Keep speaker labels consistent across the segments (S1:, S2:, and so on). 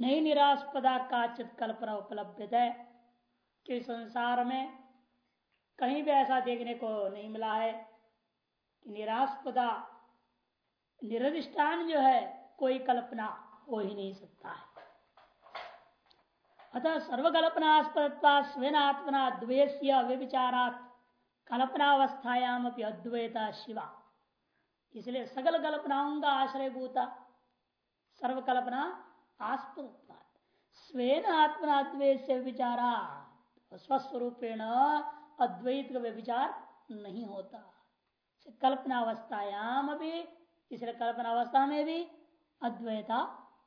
S1: नहीं निरास्पदा काचित कल्पना उपलब्ध है कि संसार में कहीं भी ऐसा देखने को नहीं मिला है कि निरास्पदा, निरधिष्ठान जो है, कोई कल्पना हो ही नहीं सकता है। अतः सर्वकल्पनास्पद स्वेन आत्मना द्वेश्य व्यविचारात कल्पनावस्थायाम अद्वैता शिवा। इसलिए सकल कल्पनाओं का आश्रय भूता सर्वकल्पना आस्पद स्वेन आत्मना द्वेश विचारा स्वस्वरूपेण अद्वैत का विचार नहीं होता। कल्पनावस्थायाम भी इसलिए कल्पनावस्था में भी अद्वैता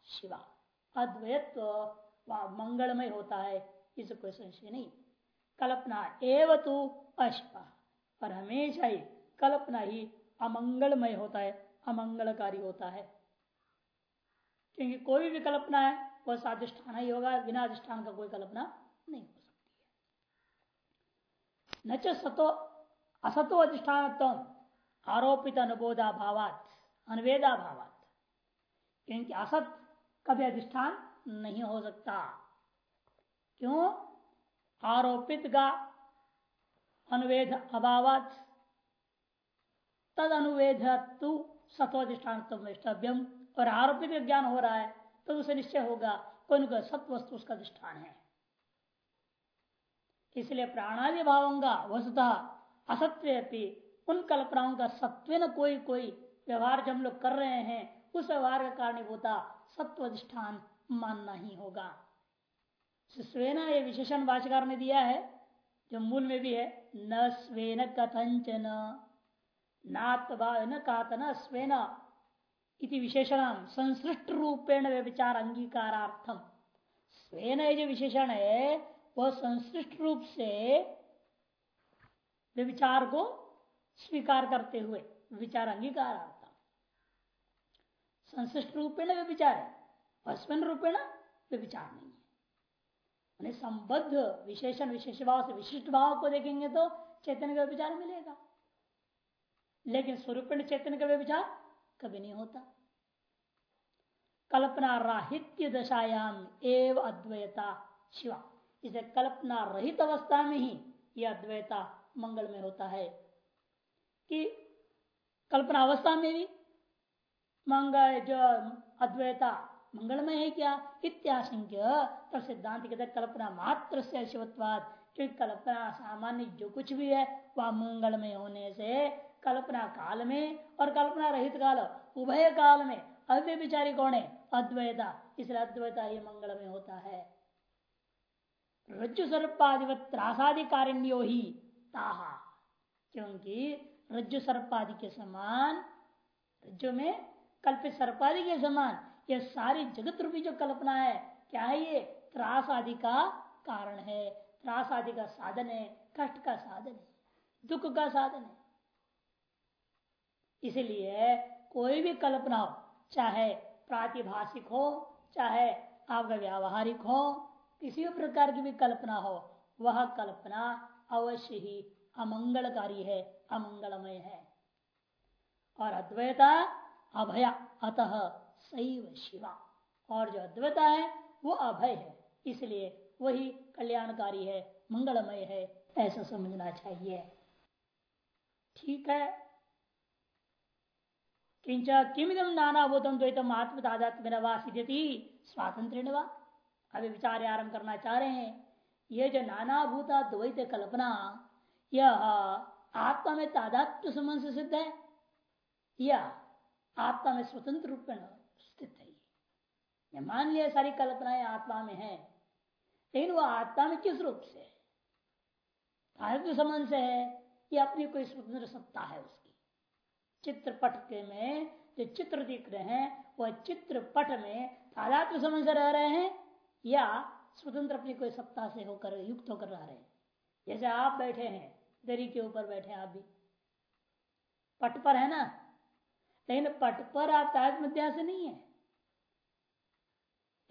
S1: शिवा। अद्वैत तो मंगलमय होता है, इसे कोई संशय नहीं। कल्पना एव तो अश्व। और हमेशा ही कल्पना ही अमंगलमय होता है, अमंगलकारी होता है। क्योंकि कोई भी कल्पना है, वह साधिष्ठान ही होगा, बिना अधिष्ठान का कोई कल्पना नहीं हो सकती है। न सतो, असतो अधिष्ठान आरोपित अनुबोधा भावात, अनवेदा भावात। क्योंकि असत कभी अधिष्ठान नहीं हो सकता। क्यों? आरोपित का अनुवेद अभाव तद अनुवेद तु सत्वाधिष्ठान द्रव्यम और आरोपित ज्ञान हो रहा है तो उसे निश्चय होगा कोई कौन कोई सत्य वस्तु उसका अधिष्ठान है। इसलिए प्राणादि भावों का वस्तुतः असत्य उन कल्पनाओं का सत्व न कोई कोई व्यवहार जो हम लोग कर रहे हैं, उस व्यवहार का कारण होता सत्व अधिष्ठान मानना ही होगा। स्वेना ये विशेषण भाषाकार ने दिया है, जो मूल में भी है, न स्वेन कथंचन न कहा न स्वेन। इति विशेषण संसृष्ट रूपेण विचार अंगीकारार्थम स्वेन जो विशेषण है वह संसृष्ट रूप से विचार को स्वीकार करते हुए विचार अंगीकारार्थम संसृष्ट रूपेण विचार है अस्मिन रूपेण विचार नहीं है। संबद्ध विशेषण विशेष भाव से विशिष्ट भाव को देखेंगे तो चैतन्य का विचार मिलेगा। लेकिन स्वरूप चैतन्य का विचार कभी नहीं होता। कल्पना राहित्य दशायाम एव अद्वैता शिवा। इसे कल्पना रहित अवस्था में ही यह अद्वैता मंगल में होता है। कि कल्पना अवस्था में भी मंगल जो अद्वैता मंगलमय है क्या? इत्याशंक्य। तब सिद्धांत कहते कल्पना मात्र से शिवत्वाद क्योंकि कल्पना सामान्य जो कुछ भी है, वह मंगलमय होने से कल्पना काल में और कल्पना रहित काल उभय काल में। अव्य विचारी कौन है? अद्वैता। इसलिए अद्वैता ही मंगल में होता है। रज्जु सर्पाधिवत त्रासादि कारिण्यो ही ताहा। क्योंकि रज्जु सर्पादि के समान, रज्जु में कल्पित सर्पादि के समान यह सारी जगत रूपी जो कल्पना है, क्या है ये? त्रास आदि का कारण है। त्रास आदि का साधन है, कष्ट का साधन है, दुख का साधन है। इसलिए कोई भी कल्पना हो, चाहे प्रातिभाषिक हो, चाहे आपका व्यावहारिक हो, किसी भी प्रकार की भी कल्पना हो, वह कल्पना अवश्य ही अमंगलकारी है, अमंगलमय है। और अद्वैता अभया, अतः सैव शिवा। और जो अद्वैता है, वो अभय है, इसलिए वही कल्याणकारी है, मंगलमय है, ऐसा समझना चाहिए। ठीक है? किंच किमिदम नानाभूतम द्वैतम आत्मदादात्म स्वातंत्र वा? अभी विचार आरंभ करना चाह रहे हैं यह जो नानाभूता द्वैत कल्पना यह आत्मा में तादात्म संबंध से सिद्ध है यह आत्मा में स्वतंत्र रूप में स्थित। है ये मान लिया सारी कल्पनाएँ आत्मा में है लेकिन वो आत्मा में किस रूप से तादात्म संबंध से है ये अपनी कोई स्वतंत्र सत्ता है उसकी। चित्रपट के में जो चित्र दिख रहे हैं, वह चित्रपट में तादात्म समझ रह रहे हैं या स्वतंत्र अपनी कोई सत्ता से होकर युक्त होकर रह रहे हैं? जैसे आप बैठे हैं, दरी के ऊपर बैठे आप भी। पट पर है ना? लेकिन पट पर आप तादात्म अध्यास से नहीं है।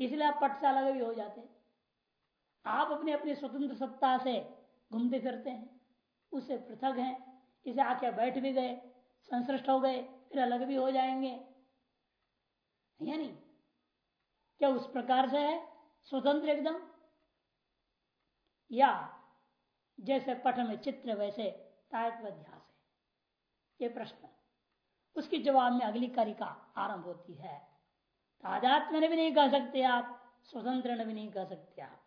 S1: इसलिए आप पट से अलग भी हो जाते आप अपनी अपनी स्वतंत्र सत्ता से घूमते फिरते हैं। उससे पृथक हैं। इसे आके बैठ भी गए। संश्रिष्ट हो गए, फिर अलग भी हो जाएँगे। या नहीं? क्या उस प्रकार से है? स्वतंत्र एकदम? या जैसे पठ में चित्र, वैसे तायत्वाध्यास है? ये प्रश्न। उसके जवाब में अगली कारिका आरंभ होती है। तादात्म्य भी नहीं कह सकते आप, स्वतंत्र भी नहीं कह सकते आप।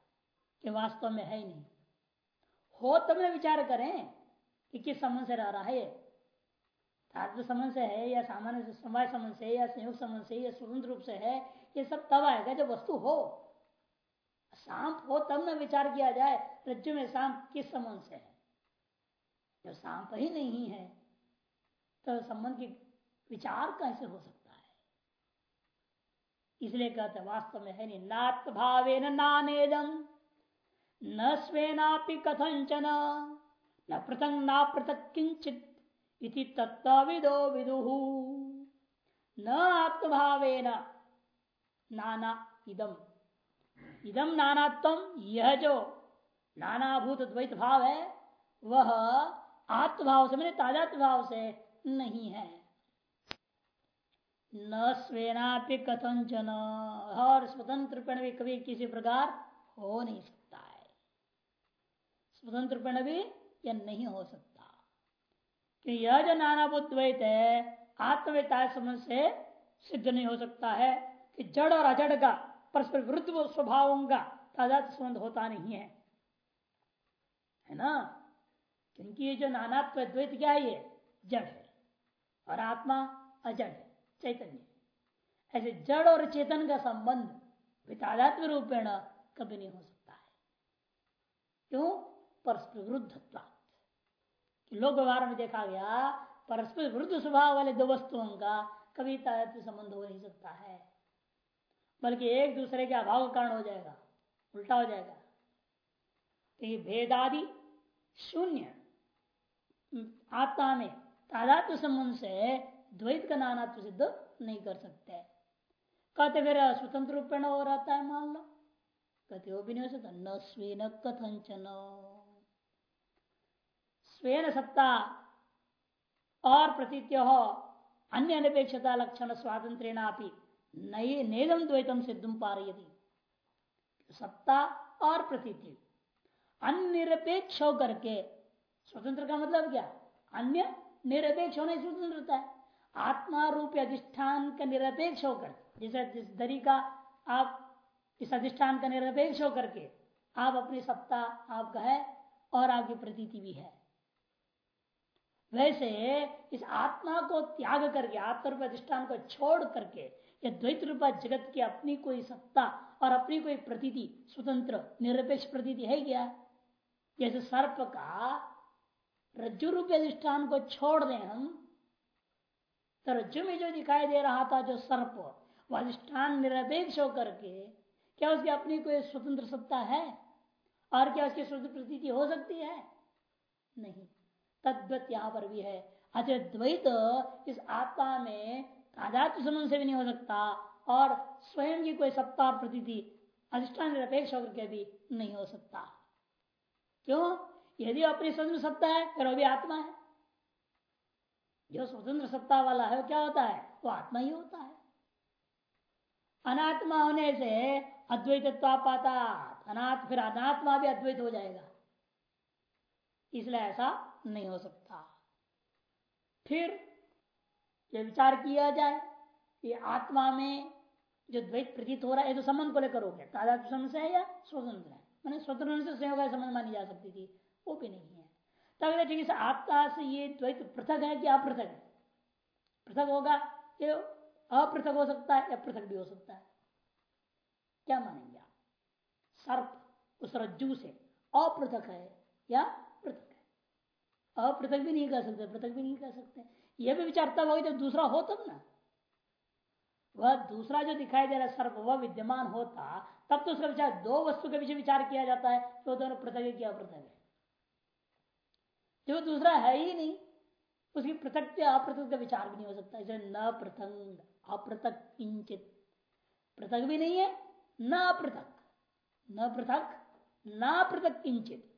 S1: कि वास्तव में है ही नहीं। हो तब में विचार करें कि किस संबंध से रह रहा है तात्व संबंध से है, या सामान्य समय संबंध से या संयुक्त संबंध से या स्वतंत्र रूप से है, ये सब तब आएगा जब वस्तु हो। सांप हो तब न विचार किया जाए रज्जु में सांप किस संबंध से है? जब सांप ही नहीं है तो संबंध की विचार कैसे हो सकता है? इसलिए कहते वास्तव में है नहीं नात्म भावे नानेदम न स्वेनापि कथंचन न पृथक ना पृथक किंचित इति तत्विदो विदु। न आत्मभावेन नाना इदम। इदम नानात्म यह जो नानाभूत द्वैत भाव है वह आत्मभाव से मैंने ताजात्म भाव से नहीं है। न स्वेनापि कथंचन और स्वतंत्र भी कभी किसी प्रकार हो नहीं सकता है। स्वतंत्र भी यह नहीं हो सकता। यह जो नानाभूत द्वैत है, आत्मवेता समझ से सिद्ध नहीं हो सकता है कि जड़ और अजड़ का, परस्पर विरुद्ध स्वभावों का तादात संबंध होता नहीं है। है ना? क्योंकि ये जो नानात्व द्वैत क्या है जड़ है। और आत्मा अजड़ है, चैतन्य ऐसे जड़ और चेतन का संबंध तादात्म्य रूपेण कभी नहीं हो सकता है। क्यों? परस्पर विरुद्ध लोक व्यवहार में देखा गया, परस्पर विरुद्ध स्वभाव वाले दो वस्तुओं का कभी तादात्म्य संबंध हो नहीं सकता है। बल्कि एक दूसरे के अभाव का कारण हो जाएगा, उल्टा हो जाएगा। तो ये भेदादि शून्य, आत्मा में तादात्व संबंध से द्वैत का नानात्व सिद्ध नहीं कर सकते। कहते फिर स्वतंत्र रूप में हो रहता है मान लो। कहते वो भी नहीं हो सकता न स्वेन कथंचन स्वेन सत्ता और प्रतीत्य हो अन्य अनपेक्षता लक्षण स्वातंत्र नेदम द्वैतम सिद्धम पारयति। सत्ता और प्रतीति अनिरपेक्ष होकर के स्वतंत्र का मतलब क्या? अन्य निरपेक्ष होने स्वतंत्रता है। आत्मा रूप अधिष्ठान का निरपेक्ष होकर जैसे जिस दरी का आप इस अधिष्ठान का निरपेक्ष होकर के आप अपनी सत्ता आपका है और आपकी प्रतीति भी है। वैसे इस आत्मा को त्याग करके आत्म अधिष्ठान को छोड़ करके या द्वैत रूपा जगत की अपनी कोई सत्ता और अपनी कोई प्रतीति, स्वतंत्र, निरपेक्ष प्रतीति है क्या? जैसे सर्प का रज्जु रूप अधिष्ठान को छोड़ दें हम तो रज्जु में जो दिखाई दे रहा था, जो सर्प वह अधिष्ठान निरपेक्ष होकर के, क्या उसकी अपनी कोई स्वतंत्र सत्ता है? और क्या उसकी स्वतंत्र प्रतीति हो सकती है? नहीं। तद्वत यहाँ पर भी है अच्छा द्वैत इस आत्मा में तादात्म संबंध से भी नहीं हो सकता और स्वयं की कोई सत्ता प्रती अधिष्ठान निरपेक्ष होकर के भी नहीं हो सकता। क्यों? यदि अपनी स्वतंत्र सत्ता है, फिर वो भी आत्मा है। जो स्वतंत्र सत्ता वाला है, वो क्या होता है? वो आत्मा ही होता है। अनात्मा होने से अद्वैत पाता अनाथ फिर अनात्मा भी अद्वैत हो जाएगा। इसलिए ऐसा नहीं हो सकता। फिर ये विचार किया जाए कि आत्मा में जो द्वैत प्रतीत हो रहा है तो संबंध को लेकर हो। गया तादात्म संबंध है या स्वतंत्र है? मैंने स्वतंत्र से संयोग संबंध मानी जा सकती थी, वो भी नहीं है। तब ठीक है आत्मा से ये द्वैत पृथक है कि अपृथक है? पृथक होगा ये अपृथक हो सकता है या पृथक भी हो सकता है? क्या मानेंगे आप? सर्प उस रज्जू से अपृथक है या पृथक अपृथक भी नहीं कह सकते, पृथक भी नहीं कह सकते। यह भी विचार तब होगा, जब दूसरा हो तब ना। वह दूसरा जो दिखाई दे रहा है सर्प वह विद्यमान होता, तब तो उसका विचार, दो वस्तु के पीछे विचार किया जाता है तो दोनों पृथक है क्या पृथक है? जो दूसरा है ही नहीं, उसकी पृथक अपृथक का विचार भी नहीं हो सकता। इसे न पृथंग, अपृथक किंचित। पृथक भी नहीं है, न पृथक न पृथक न पृथक किंचित।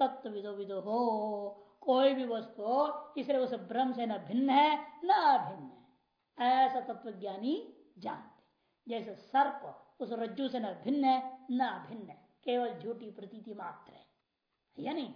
S1: तत्व विदो विदो हो कोई भी वस्तु इसलिए उस ब्रह्म से न भिन्न है, न अभिन्न है। ऐसा तत्व ज्ञानी जानते जैसे सर्प उस रज्जु से न भिन्न है, न अभिन्न है। केवल झूठी प्रतीति मात्र है। या नहीं?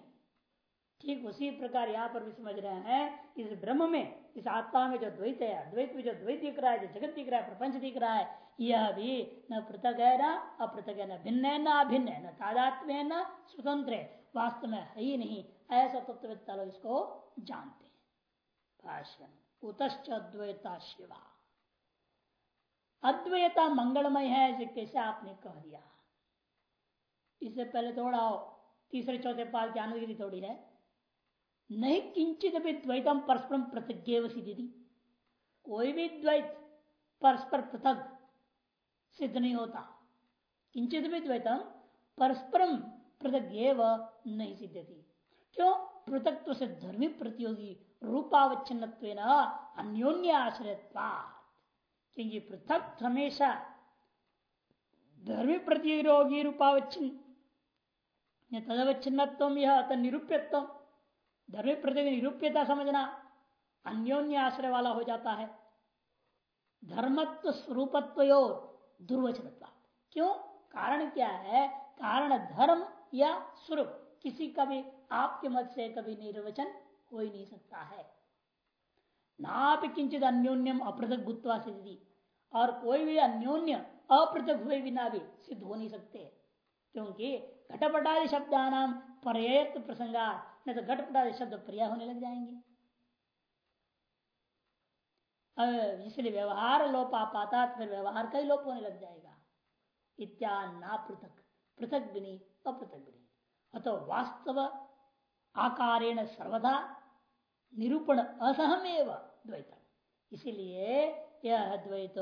S1: ठीक उसी प्रकार यहाँ पर भी समझ रहे हैं इस ब्रह्म में, इस आत्मा में जो द्वैत है द्वैत में जो द्वैत दिख रहा है, जो जगत दिख रहा है, प्रपंच दिख रहा है, यह भी न पृथक है, न अपृथक है, न भिन्न है, न अभिन्न है, न तादात्म्य है, न स्वतंत्र है। वास्तव में है ही नहीं, ऐसा तत्ववेत्ता लोग इसको जानते हैं। उतश्च अद्वैता शिवा। अद्वैता मंगलमय है, इसे कैसे आपने कह दिया? इससे पहले थोड़ा तीसरे, चौथे पाल की थोड़ी है। नहीं, किंचित भी द्वैतम परस्परम पृथक सिद्धि कोई भी द्वैत परस्पर पृथक सिद्ध नहीं होता। किंचित भी द्वैतम परस्परम पृथक नहीं सिद्ध थी क्यों? पृथक से धर्मी प्रतियोगी रूपावच्छिन्न अन्योन्य आश्रय क्योंकि पृथक हमेशा धर्मी प्रतियोगी रूपावच्छिन्न तदवच्छिन्न यह निरूप्यत्व। धर्म प्रति निरूप्यता समझना अन्योन्य आश्रय वाला हो जाता है। धर्मत्व स्वरूपत्व दुर्वचन क्यों? कारण क्या है? कारण धर्म या स्वरूप किसी का भी आपके मत से कभी निर्वचन हो ही नहीं सकता है। ना भी किंचित अन्योन्यम अपृथक भूतवा सिद्धि, और कोई भी अन्योन्य अपृथक हुए बिना भी सिद्ध हो नहीं सकते। क्योंकि घटपटादि शब्दानाम पर्यत प्रसंगा नहीं तो घटपटादि शब्द प्रिया होने लग जाएँगे। इसलिए व्यवहार लोप आ पाता फिर व्यवहार का ही लोप होने लग जाएगा। इत्या ना पृथक पृथक भी नहीं भी नहीं अतो वास्तव आकारेण सर्वदा निरूपण असहमेव द्वैत इसीलिए यह द्वैत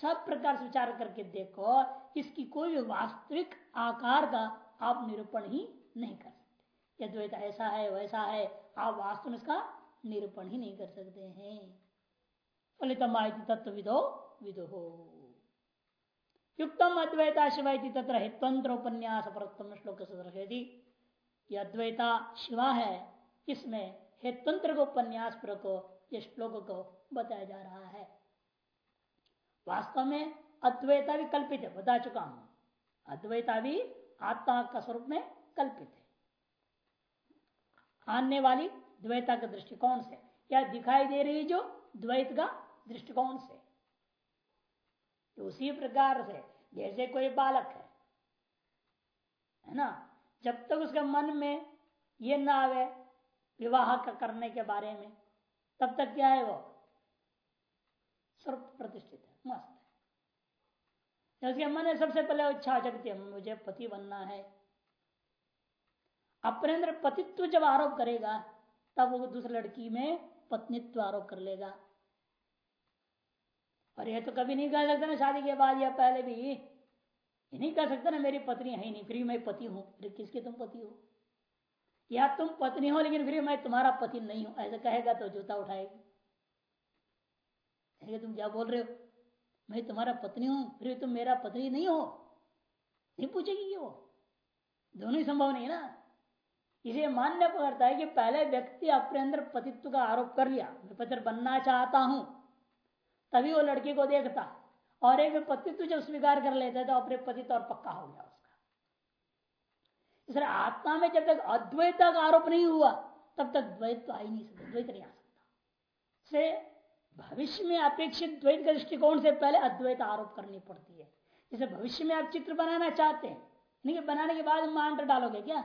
S1: सब प्रकार से विचार करके देखो, इसकी कोई भी वास्तविक आकार का आप निरूपण ही नहीं कर सकते। यह द्वैत ऐसा है, वैसा है, आप वास्तव में इसका निरूपण ही नहीं कर सकते हैं। फलितम तत्व विदो विदो। युक्तम अद्वैता शिवा तत्र हेतंत्र उपन्यास परतम श्लोक से अद्वैता शिवा है, इसमें हेतंत्र को उपन्यास को यह श्लोक को बताया जा रहा है। वास्तव में अद्वैता भी कल्पित है, बता चुका हूँ। अद्वैता भी आत्मा का स्वरूप में कल्पित है। आने वाली द्वैता के दृष्टिकोण से, या दिखाई दे रही जो द्वैत का दृष्टिकोण से। तो उसी प्रकार से, जैसे कोई बालक है है ना? जब तक उसके मन में ये ना आवे विवाह करने के बारे में, तब तक क्या है वो? सर्व प्रतिष्ठित है, मस्त है। उसके मन में सबसे पहले इच्छा जगती है, मुझे पति बनना है। अपने अंदर पतित्व जब आरोप करेगा, तब वो दूसरी लड़की में पत्नित्व आरोप कर लेगा। और यह तो कभी नहीं कह सकता ना शादी के बाद या पहले भी। ये नहीं कह सकता ना मेरी पत्नी है नहीं फिर मैं पति हूँ। फिर किसके तुम पति हो? या तुम पत्नी हो लेकिन फिर मैं तुम्हारा पति नहीं हूँ। ऐसा कहेगा तो जूता उठाएगी। तुम क्या बोल रहे हो? मैं तुम्हारा पत्नी हूँ, फिर तुम मेरा पत्नी नहीं हो? नहीं पूछेगी वो। दोनों ही संभव नहीं ना। इसे मान्य पकड़ता है कि पहले व्यक्ति अपने अंदर पतित्व का आरोप कर लिया। मैं पत्र बनना चाहता हूँ। तभी वो लड़की को देखता। और एक पतित्व जब स्वीकार कर लेता तो अपने पतित्व और पक्का हो गया उसका। इसलिए आत्मा में जब तक अद्वैता का आरोप नहीं हुआ, तब तक द्वैत तो आ ही नहीं सकता, द्वैत नहीं आ सकता। से भविष्य में अपेक्षित द्वैत के दृष्टिकोण से पहले अद्वैत आरोप करनी पड़ती है। जैसे भविष्य में आप चित्र बनाना चाहते हैं, नहीं बनाने के बाद मांड डालोगे क्या?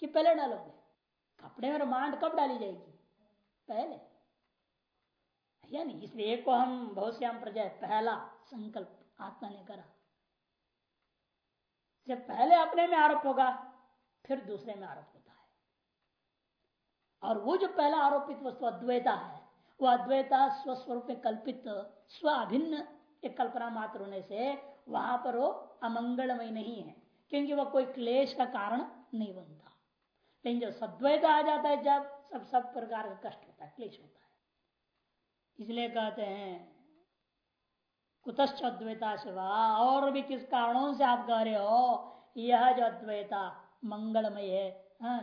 S1: कि पहले डालोगे? कपड़े में मांड कब डाली जाएगी? पहले। या नहीं इसलिए एक को हम बहुत श्याम प्रजय पहला संकल्प, आत्मा ने करा। जब पहले अपने में आरोप होगा, फिर दूसरे में आरोप होता है। और वो जो पहला आरोपित वस्तु, अद्वैता है, वो अद्वैता स्वस्वरूप में कल्पित स्व अभिन्न एक कल्पना मात्र होने से वहाँ पर वो अमंगलमय नहीं है, क्योंकि वह कोई क्लेश का कारण नहीं बनता। लेकिन जो सद्वैता आ जाता है, जब सब सब प्रकार का कष्ट होता है, क्लेश होता है। इसलिए कहते हैं कुतश्च अद्वैता शिवा और भी किस कारणों से आप कह रहे हो? यह जो अद्वैता मंगलमय है हाँ,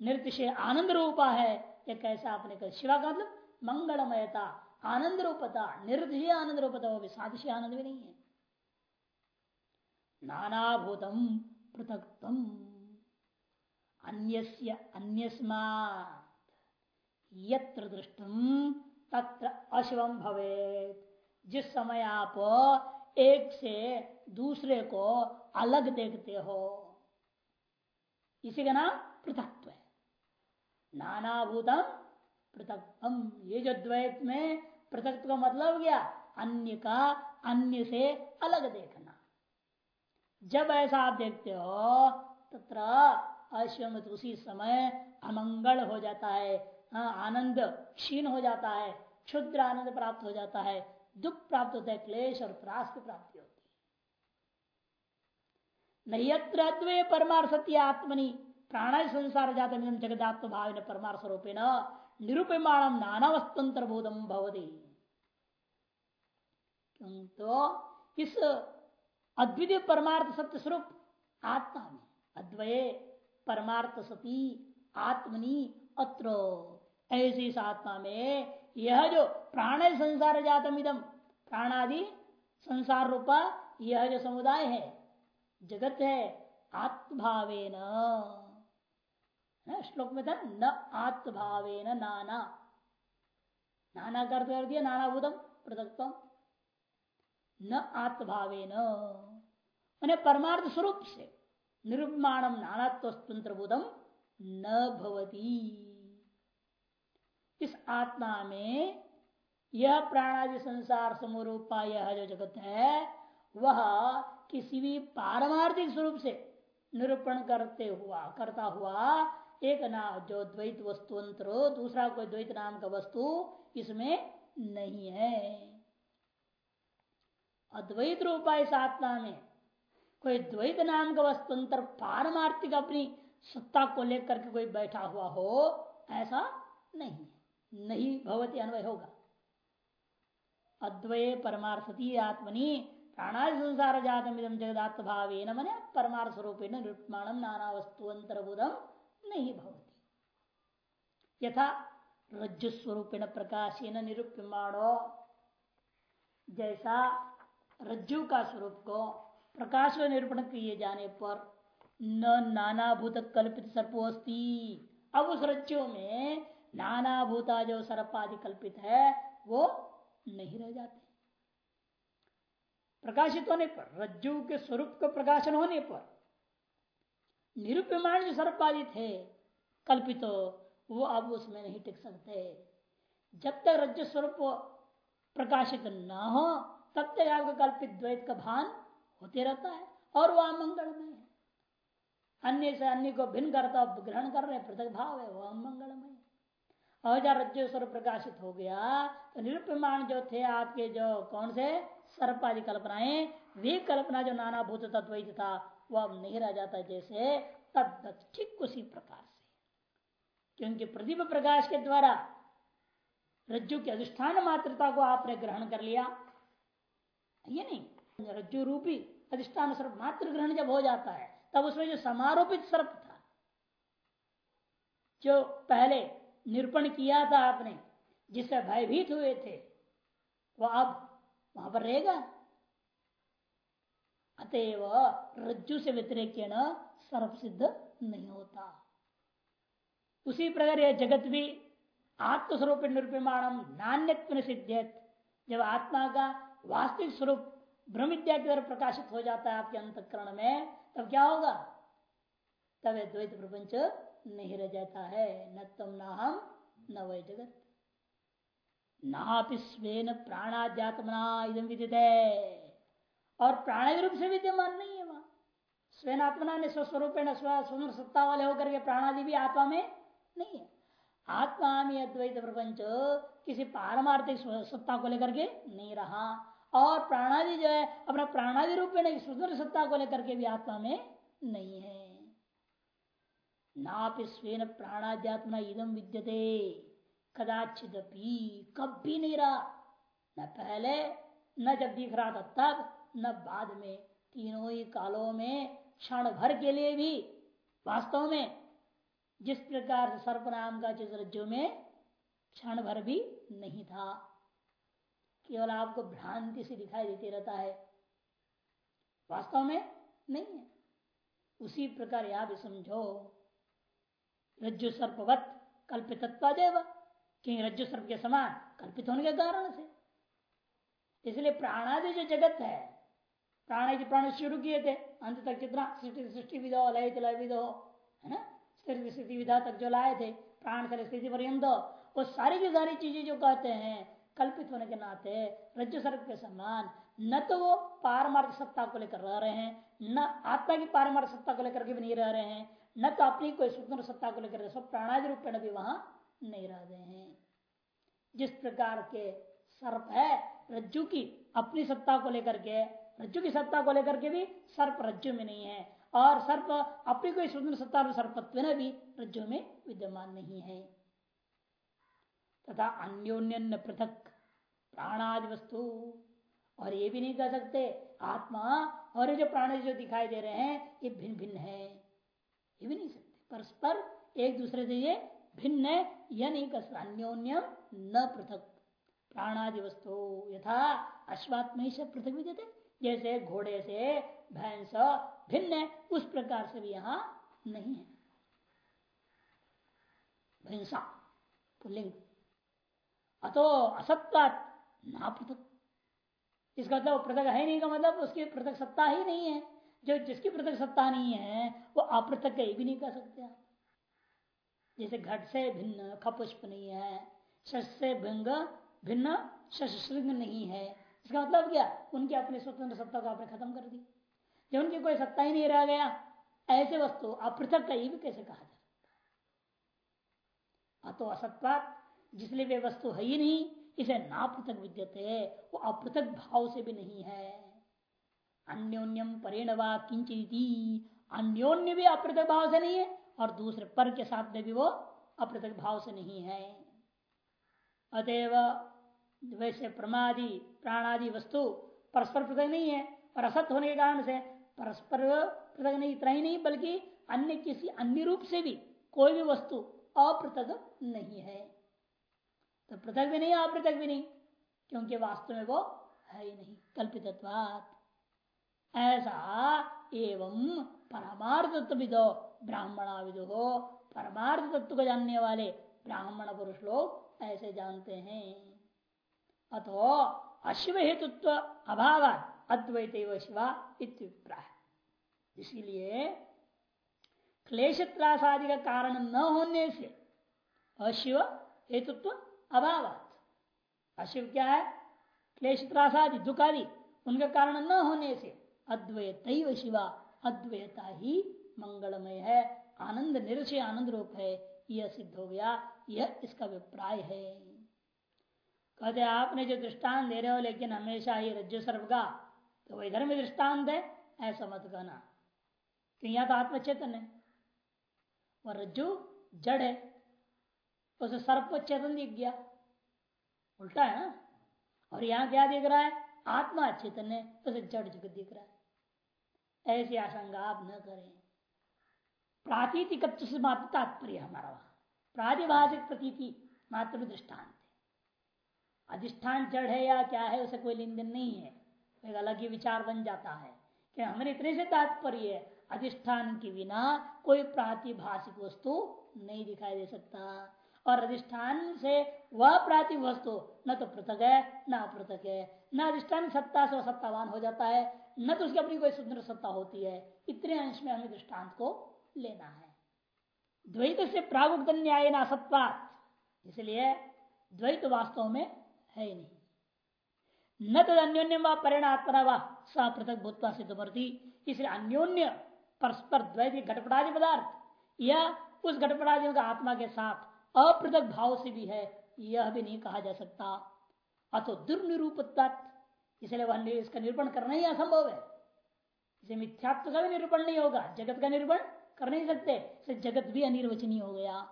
S1: नृत्य आनंद रूपा है ये कैसे आपने कहा? शिवा का मतलब मंगलमयता आनंद रूपता निर्दय आनंद रूपता वो भी सादृश्य आनंद भी नहीं है। नानाभूतम पृथकत्म अन्यस्य अन्यस्मात् यत्र दृष्टम तत्र अशिवम भवे जिस समय आप एक से दूसरे को अलग देखते हो इसी का नाम पृथकत्व है। नानाभूतम पृथकत्म ये जो द्वैत में पृथक का मतलब क्या? अन्य का अन्य से अलग देखना। जब ऐसा आप देखते हो तथा अश्वमित उसी समय अमंगल हो जाता हाँ, आनंद क्षीण हो जाता है, क्षुद्र आनंद प्राप्त हो जाता है, दुख प्राप्त होता है, क्लेश और त्रास की प्राप्ति होती है। नयत्र परमार्थ सत्य आत्मनि प्राण संसार जात जगदात्म भाव परमार्थ स्वरूपे न नाना वस्तुंतर बोधम भवती। तो इस अद्वितीय परमार्थ सत्य स्वरूप आत्मा में, अद्वय परमार्थ सती आत्मनि अत्र ऐसी इस आत्मा में यह जो प्राण संसार जातम इदम, प्राणादि संसार रूपा, यह जो समुदाय है, जगत है आत्मभावे न श्लोक में था, न आत्मभावे नाना। नाना कर दिया नाना भूतम पृथकत्व न आत्मभावे न परमार्थ स्वरूप से निरुपमाणम नानात्व स्वतंत्र बोधम न भवती। इस आत्मा में यह प्राणादि संसार समरूपा यह जो जगत है, वह किसी भी पारमार्थिक स्वरूप से निरूपण करते हुआ, करता हुआ एक ना जो द्वैत वस्तुअंतर दूसरा कोई द्वैत नाम का वस्तु इसमें नहीं है। अद्वैत रूपा इस आत्मा में, कोई द्वैत नाम का वस्तुअंतर पारमार्थिक अपनी सत्ता को लेकर के कोई बैठा हुआ हो, ऐसा नहीं नहीं भवती अन्वय होगा। अद्वय परमार्थती आत्मनि प्राणादि संसार जातम इदम जगदात्म भाव मने परमार्थ स्वरूप निर्माणम नाना वस्तुअंतर बुधम नहीं भवती। यथा रज्जु स्वरूप प्रकाश निरूप्यमाणो, जैसा रज्जु का स्वरूप को प्रकाश निरूपण किए जाने पर न नानाभूत कल्पित सर्पोस्ती अब उस रज्जु में नानाभूता जो सर्पादि कल्पित है, वो नहीं रह जाते। प्रकाशित होने पर, रज्जु के स्वरूप का प्रकाशन होने पर निरूप्यमान जो सर्पादि थे, कल्पित, वो अब उसमें नहीं टिक सकते। जब तक रज्जु स्वरूप प्रकाशित न हो, तब तक आपका कल्पित द्वैत का भान होते रहता है, और वह अमंगलमय है। अन्य से अन्य को भिन्न करता, ग्रहण कर रहे पृथक भाव है, वह अमंगलमय अवजा रज्जु स्वरूप प्रकाशित हो गया। तो निरुपमान जो थे, आपके जो कौन से? सर्प आदि कल्पनाएँ। वे कल्पना जो नाना भूत तत्व था, वह अब नहीं रह जाता जैसे तब ठीक उसी प्रकार से। क्योंकि प्रतिभ प्रकाश के द्वारा रज्जु की अधिष्ठान मात्रता को आपने ग्रहण कर लिया। ये नहीं, रज्जु रूपी अधिष्ठान सर्प मात्र ग्रहण जब हो जाता है, तब उसमें जो समारोपित सर्प था, जो पहले निरूपण किया था आपने, जिससे भयभीत हुए थे वह अब वहाँ पर रहेगा। अतएव रज्जु से व्यतिरिक सर्प सिद्ध नहीं होता। उसी प्रकार यह जगत भी आत्मस्वरूप निरूपमाणम नान्य सिद्ध जब आत्मा का वास्तविक स्वरूप ब्रह्म विद्या की तरफ़ प्रकाशित हो जाता है आपके अंतकरण में, तब क्या होगा? तब द्वैत प्रपंच नहीं रह जाता है। न तुम न हम, न वह जगत। नापिस्वेन प्राणाध्यात्मना इदम विदित है और प्राण रूप से विद्यमान नहीं है वहाँ। स्वयं आत्मना ने स्वस्वरूप स्वतंत्र सत्ता वाले होकर के प्राणादि भी आत्मा में नहीं है। आत्मा में अद्वैत प्रपंच किसी पारमार्थिक सत्ता को लेकर के नहीं रहा। और प्राणादि जो है, अपना प्राणादि रूप में नहीं स्वतंत्र सत्ता को लेकर के भी आत्मा में नहीं है। नापि स्वेन प्राणाध्यात्म इदम विद्यते। कदाचित कब भी नहीं रहा न पहले, न जब दिख रहा था तब, न बाद में, तीनों ही कालों में, क्षण भर के लिए भी, वास्तव में, जिस प्रकार से सर्प नाम का चित्र रज्जु में, क्षण भर भी नहीं था। केवल आपको भ्रांति से दिखाई देते रहता है। वास्तव में नहीं है। उसी प्रकार यहाँ भी समझो रज्जु सर्पवत कल्पित क्योंकि रज्जु सर्प के समान कल्पित होने के कारण से? इसलिए प्राणादि जो जगत है, प्राण प्राण शुरू किए थे, अंत तक जितना सृष्टि सृष्टि विधो लय लय विधो है ना? स्थिति विधा तक जो लाए थे, प्राण से स्थिति पर्यंत, वो सारी की सारी चीज़ें जो कहते हैं, कल्पित होने के नाते रज्जु सर्प के समान, न तो वो पारमार्थ सत्ता को लेकर रह रहे हैं, न आत्मा की पारमार्थ सत्ता को लेकर के भी नहीं रह रहे हैं न तो अपनी कोई स्वतंत्र सत्ता को लेकर सब प्राणादि रूप में भी वहाँ नहीं रह रहे हैं। जिस प्रकार के सर्प है, रज्जु की अपनी सत्ता को लेकर के, रज्जु की सत्ता को लेकर के भी सर्प रज्जु में नहीं है। और सर्प अपनी कोई स्वतंत्र सत्ता और सर्पत्व भी रज्जु में विद्यमान नहीं है। तथा अन्योन्य पृथक प्राणादि वस्तु, और ये भी नहीं कह सकते, आत्मा और ये जो प्राणी जो दिखाई दे रहे हैं, ये भिन्न भिन्न है। ये भी नहीं सकते। परस्पर एक दूसरे से ये भिन्न है यह नहीं कर अन्योन्यम न पृथक। प्राणादि वस्तु यथा अश्वात्म से पृथक भी देते जैसे घोड़े से भैंस भिन्न है, उस प्रकार से भी यहाँ नहीं है। भैंसा पुलिंग अतो असत्वात ना पृथक। इसका मतलब पृथक है नहीं का मतलब उसकी पृथक सत्ता ही नहीं है। जो जिसकी पृथक सत्ता नहीं है, वो अपृथक कहीं भी नहीं कह सकते जैसे घट से भिन्न, खपुष्प नहीं है, शश से भिंग, भिन्न शशृंग नहीं है। इसका मतलब क्या? उनकी अपनी स्वतंत्र सत्ता को आपने खत्म कर दी। जब उनकी कोई सत्ता ही नहीं रह गया, ऐसे वस्तु अपृथक कहीं भी कैसे कहा जा सकता अतो असत्वात, जिसलिए वे वस्तु है ही नहीं, इसे ना पृथक विद्यते, वो अपृथक भाव से भी नहीं है। अन्योन्यम परिणवा किंचिती अन्योन्य भी अपृथक भाव से नहीं है, और दूसरे पर के साथ में भी वो अपृथक भाव से नहीं है। अतएव वैसे प्रमादि, प्राणादि वस्तु परस्पर पृथक नहीं है, और असत होने के कारण से परस्पर पृथक नहीं, इतना ही नहीं, बल्कि अन्य किसी अन्य रूप से भी कोई भी वस्तु अपृथक नहीं है। तो पृथक भी नहीं अपृथक भी नहीं, क्योंकि वास्तव में वो है ही नहीं कल्पित ऐसा एवं परमार्थ तत्व विदो ब्राह्मणा विदो परमार्थ तत्व को जानने वाले ब्राह्मण पुरुष लोग ऐसे जानते हैं। अतो अशिव हेतुत्व अभाव अद्वैत शिवा इत्यभिप्राय इसीलिए क्लेश त्रासादि का कारण न होने से अशिव हेतुत्व अभाव अशिव क्या है? क्लेश त्रासादि दुख आदि उनका कारण न होने से अद्वैत शिवा। अद्वैता ही मंगलमय है। आनंद निरशय आनंद रूप है। यह सिद्ध हो गया। यह इसका अभिप्राय है। कहते आपने जो दृष्टांत दे रहे हो, लेकिन हमेशा ही रज्जु सर्व का तो वो इधर में दृष्टांत है, ऐसा मत कहना। क्योंकि यहाँ तो आत्मचेतन है। वह रज्जु जड़ है। उसे सर्प चेतन दिख गया। उल्टा है ना? और यहाँ क्या दिख रहा है? आत्मा चेतन है। उसे जड़ जगत दिख रहा है। ऐसी आशंका आप न करें। प्रातीतिक से तात्पर्य हमारा वहाँ। प्रातिभाषिक प्रतीति मात्र दृष्टांत अधिष्ठान जड़ है या क्या है, उसे कोई लेन नहीं है। एक अलग ही विचार बन जाता है कि हमें इतने से तात्पर्य अधिष्ठान के बिना कोई प्रातिभाषिक वस्तु नहीं दिखाई दे सकता। और अधिष्ठान से वह प्राति वस्तु न तो पृथक है, न अपृथक है। न अधिष्ठान सत्ता से सत्तावान हो जाता है न तो उसकी अपनी कोई स्वतंत्र सत्ता होती है। इतने अंश में हमें दृष्टांत को लेना है। द्वैत से प्रागुक्त न्याय न सत्ता इसलिए द्वैत वास्तव में है ही नहीं। न तो अन्योन्य व परिणात्मना व स पृथक भूतवा सिद्ध करती इसलिए अन्योन्य परस्पर द्वैत घटपटादि पदार्थ, या उस घटपटादियों का आत्मा के साथ अपृथक भाव से भी है, यह भी नहीं कहा जा सकता। अतो दुर्निरूपता इसलिए वह इसका निरूपण करना ही असंभव है। इसे मिथ्यात्व का भी निरूपण नहीं होगा, जगत का निरूपण कर नहीं सकते। जगत भी अनिर्वचनीय हो गया।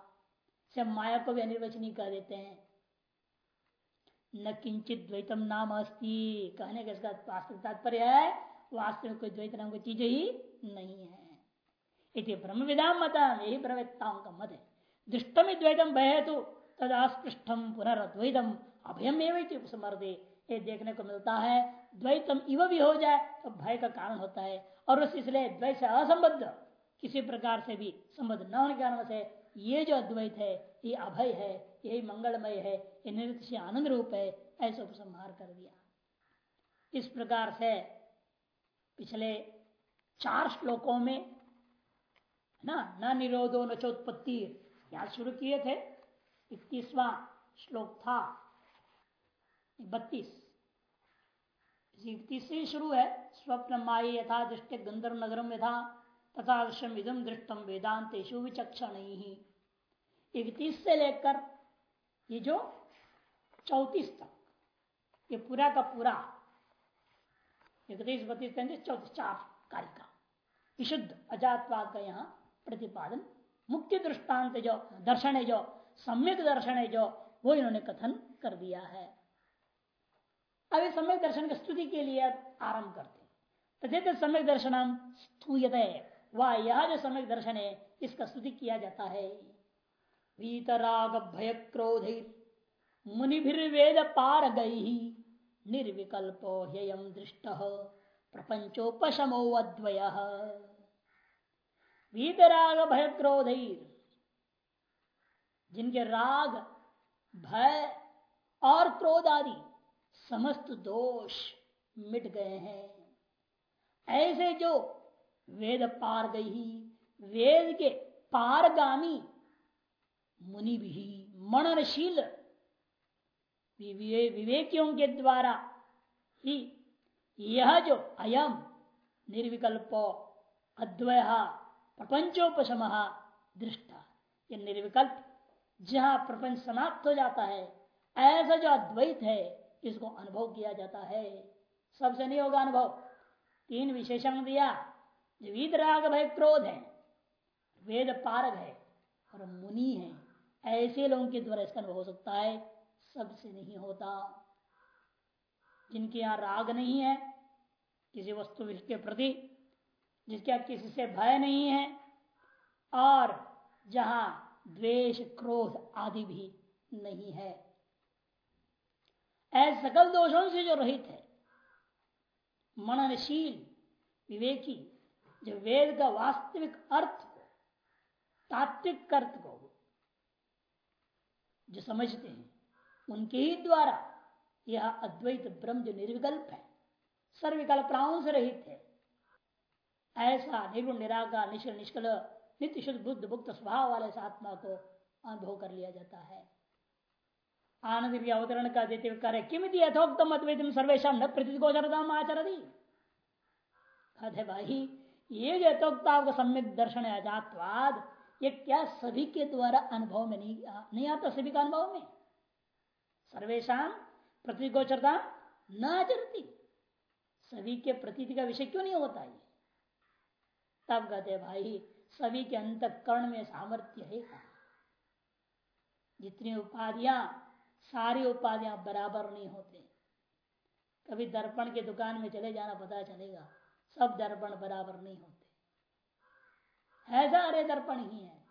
S1: से माया को भी अनिर्वचनीय कह देते हैं। न किंचित द्वैतम नाम अस्ति। कहने का इसका वास्तविक तात्पर्य है, वास्तविक कोई द्वैत नाम की चीज़ ही नहीं है। इति ब्रह्म विदाम मत यही ब्रह्मवेत्ताओं का मत है। दृष्टम द्वैतम बहे तो तदास्पृष्टम पुनर्द्वैतम, अभयम एवं समर्दे ये देखने को मिलता है, द्वैतम इव भी हो जाए तो भय का कारण होता है। और उस इसलिए द्वैत से असंबद्ध, किसी प्रकार से भी संबद्ध न होने के कारण से ये जो अद्वैत है, ये अभय है यही मंगलमय है, ये निरक्ष आनंद रूप है, ऐसा उपसंहार कर दिया। इस प्रकार से पिछले चार श्लोकों में, ना, न निरोधो न चोत्पत्ति यहाँ शुरू किए थे? इक्कीसवा श्लोक था, बत्तीस। से शुरू है स्वप्न माई यथा दृष्टि गंधर्व नगरम यथा तथा इदम दृष्टम वेदांतेशु विचक्षण। ही इकतीस से लेकर, ये जो चौतीस तक, ये पूरा का पूरा इकतीस बत्तीस तैतीस चौतीस चार कार्य का विशुद्ध अजातवाद का यहाँ प्रतिपादन, मुख्य दृष्टांत जो, दर्शन है जो, सम्यक दर्शन है जो, वो इन्होंने कथन कर दिया है। अभी सम्यक दर्शन की स्तुति के लिए आरंभ करते तथे सम्यक दर्शन स्तूयत, वह यह जो सम्यक दर्शन है, इसका स्तुति किया जाता है। वीतराग भय क्रोध मुनिर्वेद पार गई निर्विकल्पो ह्ययम दृष्ट, प्रपंचोपशमो अद्वय। वीतराग भय क्रोध जिनके राग, भय और क्रोध आदि समस्त दोष मिट गए हैं। ऐसे जो वेद पार गई, वेद के पारगामी मुनि भी मननशील विवेकियों के द्वारा ही यह जो अयम निर्विकल्प अद्वय प्रपंचोपम दृष्टा, ये निर्विकल्प जहाँ प्रपंच समाप्त हो जाता है, ऐसा जो अद्वैत है इसको अनुभव किया जाता है। सबसे नहीं होगा अनुभव। तीन विशेषण दिया। जो भय क्रोध है, वेद पारग है और मुनि है। ऐसे लोगों के द्वारा इसका अनुभव हो सकता है। सबसे नहीं होता। जिनके यहाँ राग नहीं है, किसी वस्तु के प्रति, जिसके किसी से भय नहीं है, और जहाँ द्वेष, क्रोध आदि भी नहीं है। ऐसे सकल दोषों से जो रहित है। मननशील, विवेकी, जो वेद का वास्तविक अर्थ को तात्विक अर्थ को, जो समझते हैं, उनके ही द्वारा यह अद्वैत ब्रह्म जो निर्विकल्प है सर्विकल्पनाओं से रहित है। ऐसा निर्गुण, निराकार, निश्चल, निष्कल नित्य शुद्ध बुद्ध, मुक्त स्वभाव वाले आत्मा को अनुभव कर लिया जाता है। आनंद भी अवतरण का देते हुए करे किम यथोक्तम अद्वैतम सर्वेशा न प्रतिगोचरताम आचरती कहते भाई ये यथोक्ता आपका सम्यक दर्शन अजातवाद ये क्या सभी के द्वारा अनुभव में नहीं नहीं आता सभी का अनुभव में सर्वेशा प्रतिगोचरता न आचरती। सभी के प्रतीति का विषय क्यों नहीं होता ये? तब कहते भाई, सभी के अंत कर्ण में सामर्थ्य है जितनी उपाधियाँ सारी उपाधियाँ बराबर नहीं होते। कभी दर्पण की दुकान में चले जाना पता चलेगा, सब दर्पण बराबर नहीं होते। है सारे दर्पण ही है।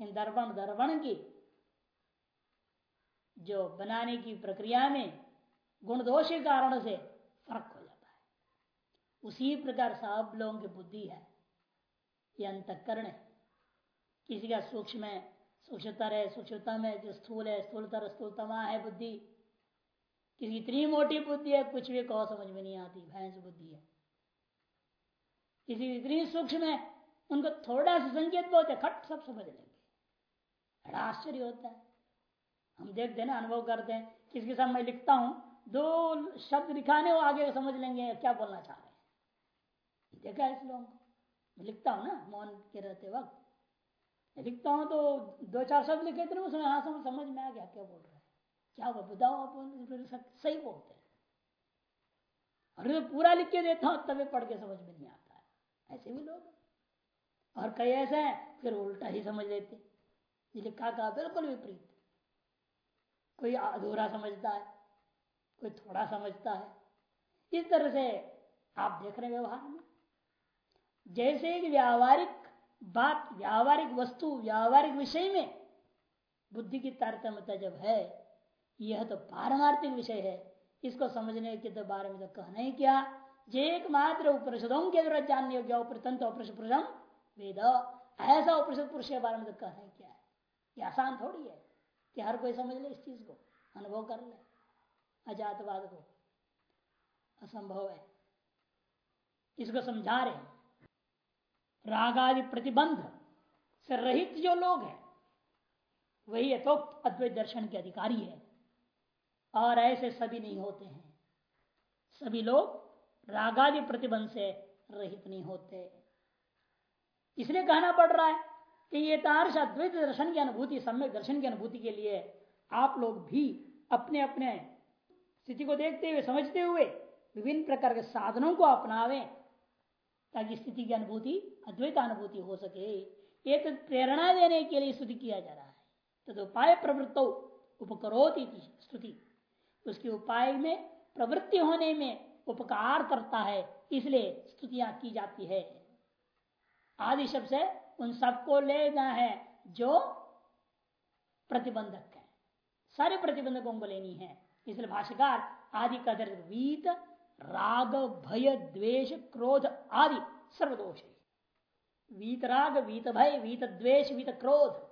S1: इन दर्पण दर्पण की जो बनाने की प्रक्रिया में गुण दोष के कारण से फ़र्क हो जाता है। उसी प्रकार सब लोगों की बुद्धि है। ये अंतकरण है। किसी का सूक्ष्म है सूक्ष्मतर है सूक्ष्मतम है जो स्थूल है स्थूलतर स्थूलतमा है बुद्धि। किसी इतनी मोटी बुद्धि है, कुछ भी कहो, समझ में नहीं आती, भैंस बुद्धि है। किसी इतनी सूक्ष्म है, उनको थोड़ा सा संकेत बहुत है, खट, सब समझ लेंगे। बड़ा आश्चर्य होता है। हम देखते हैं ना, अनुभव करते हैं। किसके साथ मैं लिखता हूँ, दो शब्द लिखाने वो आगे समझ लेंगे क्या बोलना चाह रहे हैं। देखा है इस लोगों को? लिखता हूँ ना, मौन के रहते वक्त। लिखता हूँ तो दो चार शब्द लिखे थे उसमें हाँ समझ समझ में आ गया क्या बोल रहे हैं। क्या बताओ आप सही बोलते हैं। और पूरा लिख के देता हूँ तभी पढ़ के समझ में नहीं आता है। ऐसे भी लोग और कई ऐसे हैं, फिर उल्टा ही समझ लेते लिखा का बिल्कुल विपरीत। कोई अधूरा समझता है, कोई थोड़ा समझता है। इस तरह से आप देख रहे हैं व्यवहार में। जैसे एक व्यावहारिक बात व्यावहारिक वस्तु, व्यावहारिक विषय में बुद्धि की तारतम्यता जब है, यह तो पारमार्थिक विषय है। इसको समझने के तो बारे में तो कहना ही क्या। एकमात्र उपनिषदों के द्वारा जानने योग्य उपृतंत वेद, ऐसा उपनिषद पुरुष के बारे में तो कहना ही क्या है। ये आसान थोड़ी है कि हर कोई समझ ले इस चीज़ को, अनुभव कर ले, अजातवाद को। असंभव है। इसको समझा रहे रागादि प्रतिबंध से रहित जो लोग हैं, वही यथोक्त अद्वैत दर्शन के अधिकारी है। और ऐसे सभी नहीं होते हैं। सभी लोग रागादि प्रतिबंध से रहित नहीं होते। इसलिए कहना पड़ रहा है कि ये तारश अद्वैत दर्शन की अनुभूति, सम्यक दर्शन की अनुभूति के लिए आप लोग भी अपने अपने स्थिति को देखते हुए, समझते हुए विभिन्न प्रकार के साधनों को अपनावे। ताकि स्थिति की अनुभूति, अद्वैत अनुभूति हो सके। ये तो प्रेरणा देने के लिए स्तुति किया जा रहा है। तो उपाय प्रवृत्त, उपकरोती स्तुति। उसके उपाय में प्रवृत्ति होने में उपकार करता है, इसलिए स्तुतियाँ की जाती है। आदि शब्द से उन सबको लेना है जो प्रतिबंधक है। सारे प्रतिबंधकों को लेनी है। इसलिए भाष्यकार आदि का दर्द वीत राग भय द्वेष, क्रोध आदि सर्वदोष। है वीत राग, वीत भय, वीत द्वेष, वीत क्रोध।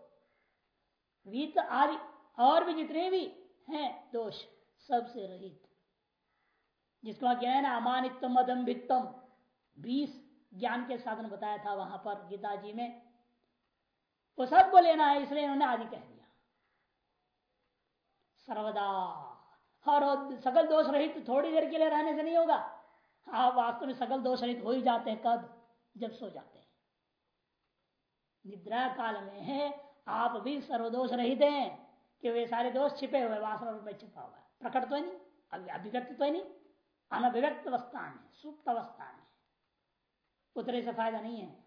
S1: वीत आदि और भी जितने भी हैं दोष, सबसे रहित। जिसको क्या है ना अमानित्व अदम्भित्तम बीस ज्ञान के साधन बताया था वहाँ पर गीता जी में, वो सबको लेना है, इसलिए उन्होंने आदि कह दिया। सर्वदा और सकल दोष रहित थोड़ी देर के लिए रहने से नहीं होगा। आप वास्तव में सकल दोष रहित हो ही जाते हैं कब? जब सो जाते हैं। निद्रा काल में है, आप भी सर्वदोष रहित हैं, कि वे सारे दोष छिपे हुए वासना में छिपा हुआ है। प्रकट तो है नहीं अभिव्यक्त तो है नहीं, अनभिव्यक्त अवस्था में, सुप्त अवस्था में। उतरे से फ़ायदा नहीं है।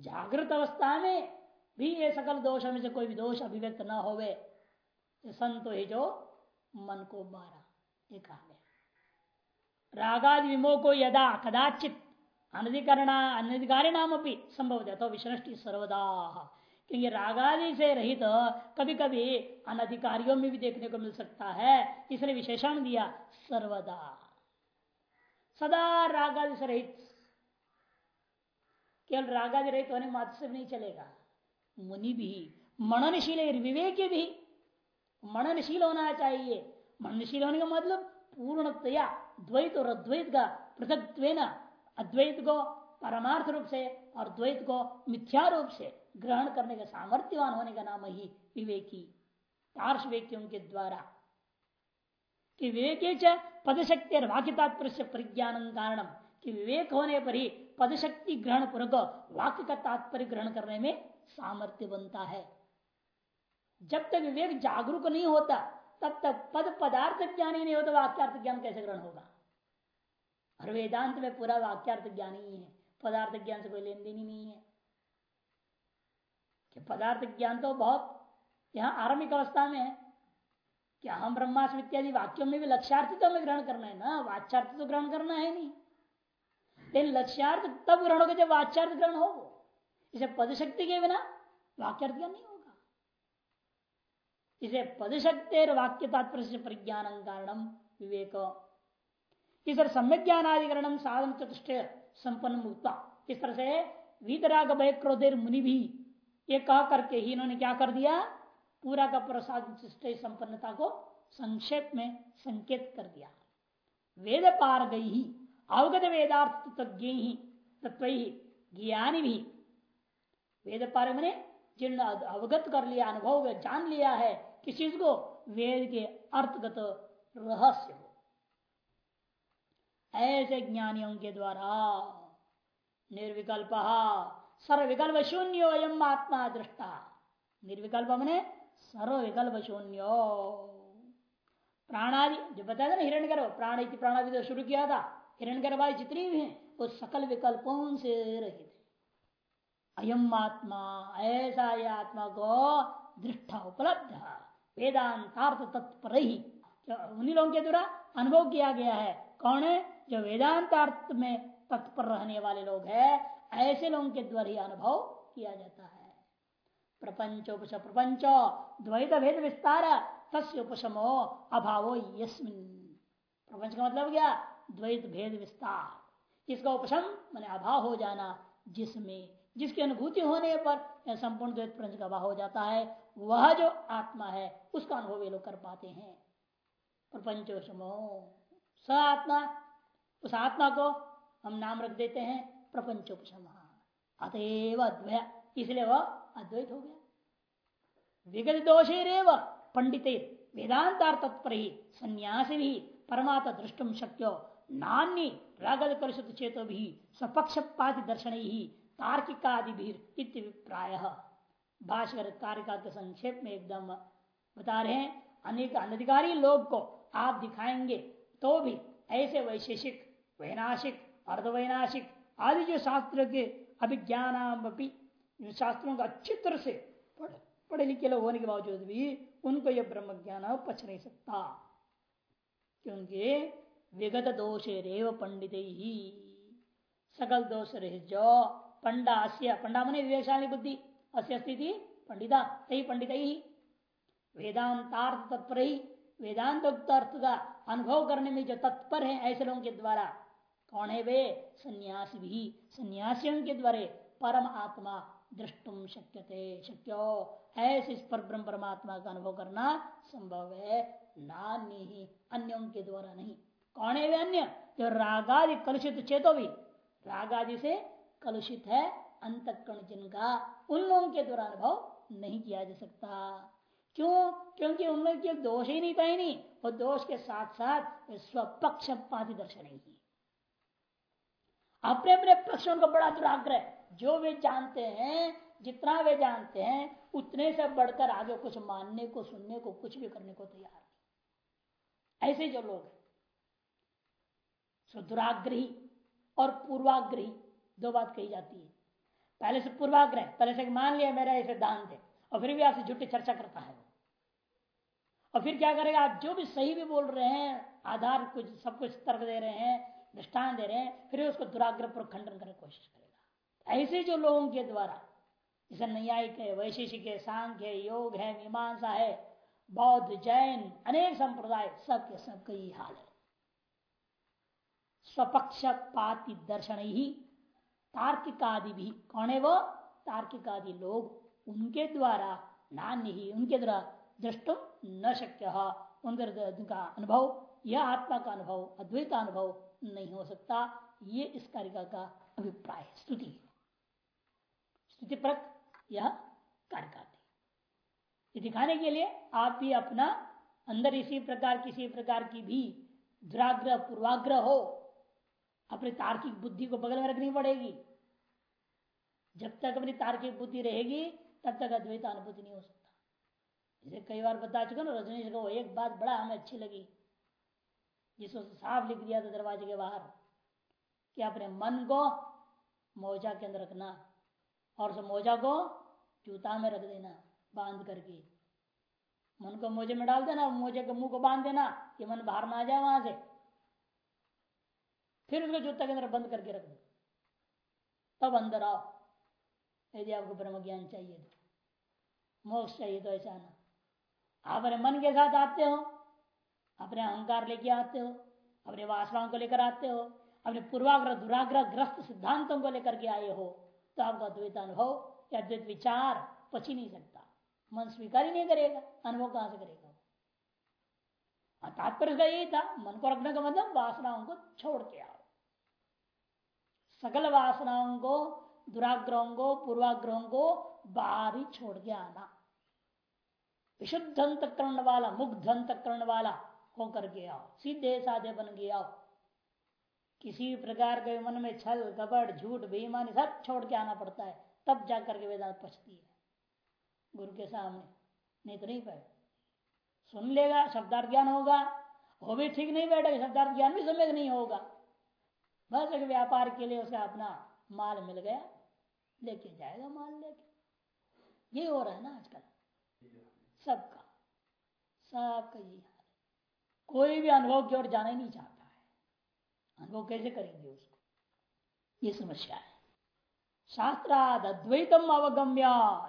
S1: जागृत अवस्था में भी ये सकल दोषों में से कोई भी दोष अभिव्यक्त न होवे। संतो ही जो मन को मारा ये कहा गया रागादि विमो को यदा, कदाचित अनधिकरण अनधिकारी नाम अपनी संभव तो विष्णि सर्वदा। क्योंकि रागादि से रहित तो कभी कभी अनधिकारियों में भी देखने को मिल सकता है। इसलिए विशेषण दिया, सर्वदा। सदा रागादि से रहित। केवल रागादि रहित होने मात्र से नहीं चलेगा। मुनि भी, मननशील, विवेक भी मननशील होना चाहिए मननशील होने का मतलब पूर्णतया द्वैत और अद्वैत का पृथक अद्वैत को परमार्थ रूप से और द्वैत को मिथ्या रूप से ग्रहण करने का सामर्थ्यवान होने का नाम ही विवेकी। पार्श्व व्यक्तियों के द्वारा। कि विवेक पदशक्ति और वाक्य तात्पर्य से परिज्ञान कारणम कि विवेक होने पर ही पदशक्ति ग्रहण पूर्वक वाक्य का तात्पर्य ग्रहण करने में सामर्थ्य बनता है। जब तक विवेक जागरूक नहीं होता, तब तक पद पदार्थ ज्ञान ही नहीं होता, वाक्यार्थ ज्ञान कैसे ग्रहण होगा? और वेदांत में पूरा वाक्यार्थ ज्ञान ही है। पदार्थ ज्ञान से कोई लेन देन ही नहीं है। कि पदार्थ ज्ञान तो बहुत यहाँ आरंभिक अवस्था में है। क्या हम ब्रह्मास्म इत्यादि वाक्यों में भी लक्ष्यार्थी तो हमें ग्रहण करना है ना? वाच्यार्थ तो ग्रहण करना है नहीं। लेकिन लक्ष्यार्थ तब ग्रहण होगा जब वाच्यार्थ ग्रहण हो। इसे पदशक्ति के बिना वाक्यार्थ ज्ञान नहीं होगा। इसे पदशक्ति वाक्य तात्पर्य से परिज्ञान कारणम विवेक। इस तरह सम्यक ज्ञानाधिकरण साधन चतुष्ट संपन्न मुक्ता इस तरह से वीतराग भय क्रोधेर मुनि भी ये कह करके ही इन्होंने क्या कर दिया? पूरा का प्रसाद संपन्नता को संक्षेप में संकेत कर दिया। वेद पार गई ही अवगत वेदार्थ तत्व ही तत्व ही ज्ञानी भी वेद पार मैंने जिन अवगत कर लिया, अनुभव, जान लिया है किस चीज़ को? वेद के अर्थगत रहस्य हो ऐसे ज्ञानियों के द्वारा निर्विकल्प सर्वविकल्प शून्यो एम आत्मा दृष्टा। निर्विकल्प मैंने सर्वविकल्प शून्यो। प्राणादि, जो बताया था ना हिरण गर्भ प्राण प्राणादि तो शुरू किया था हिरण गर्भादि जितनी भी हैं, वो सकल विकल्पों से रहित अयम आत्मा, ऐसा ये आत्मा को दृष्टा उपलब्ध। वेदांतार्थ तत्पर ही उन्हीं लोगों के द्वारा अनुभव किया गया है। कौन है? जो वेदांतार्थ में तत्पर रहने वाले लोग हैं, ऐसे लोगों के द्वारा ही अनुभव किया जाता है। प्रपंच प्रपंच, द्वैत भेद विस्तार, तस्य उपशमो, अभावो यस्मिन। प्रपंच का मतलब क्या? द्वैत भेद विस्तार। इसका उपशम, मैंने अभाव हो जाना, जिसमें, जिसकी अनुभूति होने पर संपूर्ण द्वैत प्रपंच का अभाव हो जाता है। वह जो आत्मा है, उसका अनुभव ये लोग कर पाते हैं। प्रपंचोषमो स आत्मा, उस आत्मा को हम नाम रख देते हैं प्रपंचोपम अतएव अद्वय इसलिए वह अद्वैत हो गया। विगत दोषेरव पंडित वेदांतार तत्पर ही संन्यासी भी परमात्मा दृष्टुम शक्यो। नान्य रागल कलुषित चेतो भी स्वपक्षपाति दर्शन ही तार्किकादि भी इत्यभिप्राय भाषकर कारिका के संक्षेप में एकदम बता रहे हैं। अनेक अनधिकारी लोग को आप दिखाएँगे तो भी ऐसे वैशेषिक, वैनाशिक, अर्धवैनाशिक आदि जो शास्त्र के अभिज्ञान शास्त्रों का अच्छी तरह से पढ़े लिखे लोग होने के बावजूद भी उनको यह ब्रह्म ज्ञान पच नहीं सकता। क्योंकि विगत दोष रेव पंडित ही। सकल दोष रहे जो पंडा पंडा मने विवेकशाली बुद्धि। अस्य स्थिति पंडिता तही पंडित ही वेदांतार्थ तत्पर ही वेदांत अर्थ का अनुभव करने में जो तत्पर है ऐसे लोगों के द्वारा कौन है वे सन्यासी भी सन्यासियों के द्वारा परम आत्मा दृष्टुम शक्य शक्यते, शक्यो। ऐसे इस पर ब्रह्म परमात्मा का अनुभव करना संभव है नान्य ही अन्यों के द्वारा नहीं। कौन है वे अन्य जो रागादि कलुषित चेतो भी रागादि से कलुषित है अंतकरण जिनका उन लोगों के द्वारा अनुभव नहीं किया जा सकता। क्यों? क्योंकि उनमें केवल दोष ही नहीं ही नहीं, वो दोष के साथ साथ स्वपक्षपाती दर्शन ही अपने अपने पक्षों का बड़ा दुराग्रह, जो वे जानते हैं, जितना वे जानते हैं, उतने से बढ़कर आगे कुछ मानने को, सुनने को, कुछ भी करने को तैयार नहीं। ऐसे जो लोग हैं दुराग्रही और पूर्वाग्रही, दो बात कही जाती है। पहले से पूर्वाग्रह पहले से मान लिया मेरा ऐसे दान दे और फिर भी आपसे झूठी चर्चा करता है और फिर क्या करेगा, आप जो भी सही भी बोल रहे हैं, आधार कुछ, सब कुछ तर्क दे रहे हैं दृष्टान दे रहे हैं, फिर उसको दुराग्रह पर खंडन करने की कोशिश करेगा। ऐसे जो लोगों के द्वारा, जैसे न्यायिक है वैशेषिक है सांख्य है योग है, मीमांसा है, बौद्ध, जैन, अनेक संप्रदाय सबके सब का यही हाल है। स्वपक्षपाती दर्शन ही तार्किक आदि भी कौन है वो तार्किक आदि लोग उनके द्वारा नान्य ही उनके द्वारा दृष्टुम न शक्य। उनका अनुभव, यह आत्मा का अनुभव, अद्वैत का अनुभव नहीं हो सकता। ये इस कारिका का अभिप्राय स्तुति स्तुति। परक यह कारिका थी। ये दिखाने के लिए आप भी अपना अंदर इसी प्रकार, किसी प्रकार की भी दुराग्रह, पूर्वाग्रह हो अपनी तार्किक बुद्धि को बगल में रखनी पड़ेगी। जब तक अपनी तार्किक बुद्धि रहेगी, तब तक अद्वैत अनुभूति नहीं हो सकता। इसे कई बार बता चुका ना, रजनीश को एक बात बड़ा हमें अच्छी लगी, जिसको साफ़ लिख दिया था दरवाजे के बाहर, कि अपने मन को मोजा के अंदर रखना और उस मोजा को जूता में रख देना, बाँध करके। मन को मोजे में डाल देना, मोजे के मुँह को बाँध देना, कि मन बाहर ना आ जाए वहाँ से। फिर उसको जूता के अंदर बंद करके रख दो। तब अंदर आओ। यदि आपको ब्रह्म ज्ञान चाहिए तो मोक्ष चाहिए तो ऐसा आना आप अपने मन के साथ आते हो, अपने अहंकार लेके आते हो, अपने वासनाओं को लेकर आते हो, अपने पूर्वाग्रह, दुराग्रह, ग्रस्त सिद्धांतों को लेकर के आए हो तो आपका अद्वैत अनुभव या अद्वैत विचार पची नहीं सकता। मन स्वीकार ही नहीं करेगा, अनुभव कहाँ से करेगा तात्पर्य यही था, मन को रखने का मतलब वासनाओं को छोड़ के आओ। सकल वासनाओं को दुराग्रहों को पूर्वाग्रहों को बाहर ही छोड़ के आना। विशुद्ध अंतकरण वाला, मुग्ध अंतकरण वाला होकर के आओ सीधे साधे बन के आओ किसी प्रकार के मन में छल कपड़ झूठ, बेईमानी सब छोड़ के आना पड़ता है। तब जाकर के वेदांत पछती है। गुरु के सामने नहीं तो नहीं पाए सुन लेगा, शब्दार्थ ज्ञान होगा। वो भी ठीक नहीं बैठेगा, शब्दार्थ ज्ञान भी समय नहीं होगा। बस एक व्यापार के लिए उसे अपना माल मिल गया, लेके जाएगा माल लेके। ये हो रहा है ना आजकल। सबका सबका यही हाल है। कोई भी अनुभव की ओर जाना ही नहीं चाहता है। अनुभव कैसे करेंगे उसको? ये समस्या है। शास्त्राद अद्वैतम अवगम्य।